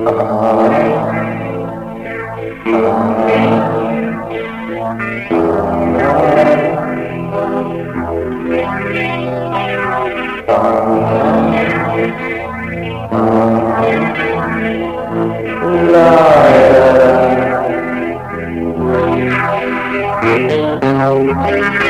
Uh, uh.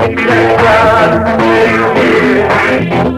Thank you.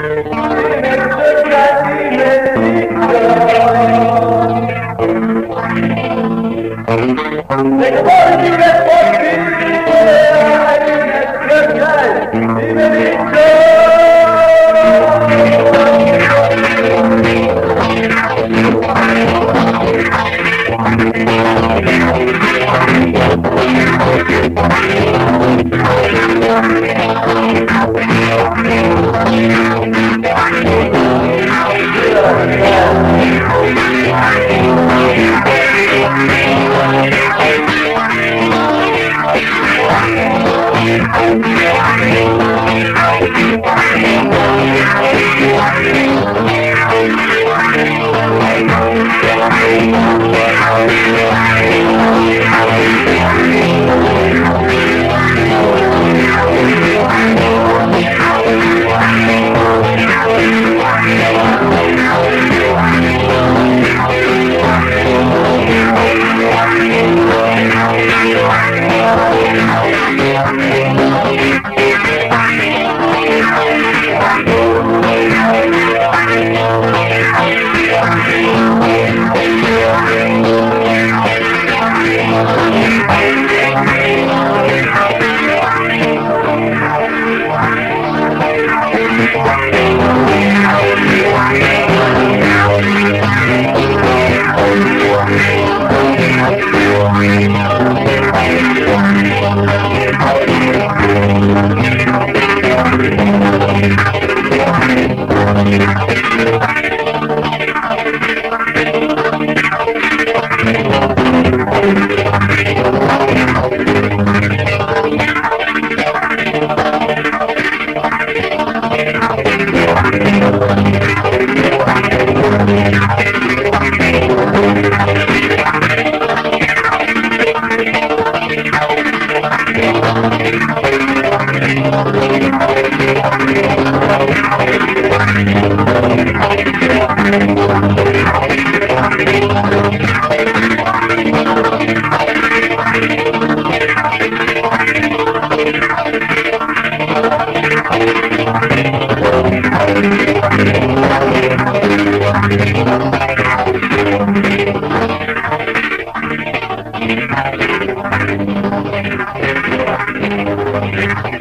Ay, me Bye. Thank you.